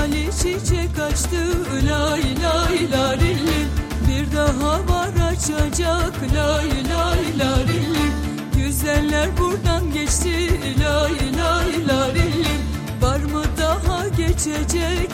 Zerdali çiçek açtı lay lay larilli Bir daha var açacak lay lay larilli Güzeller buradan geçti lay lay larilli Var mı daha geçecek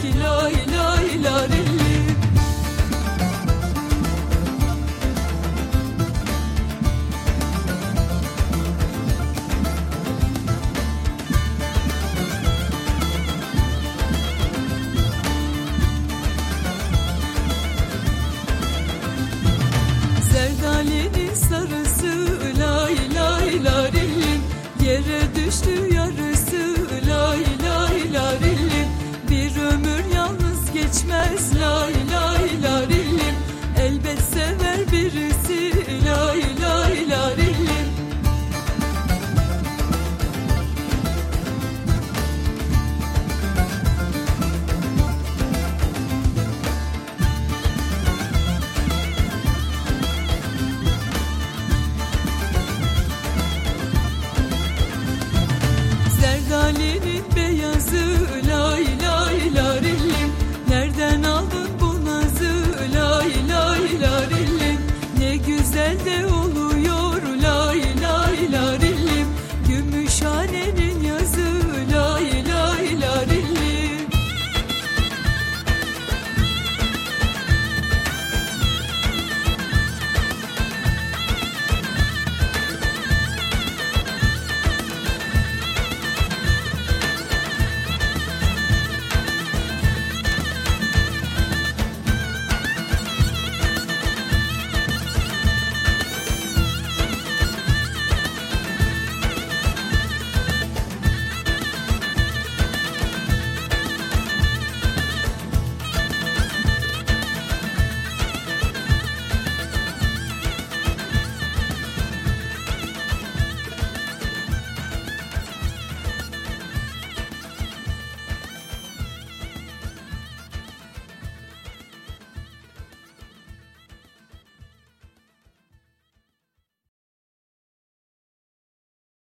Beyazı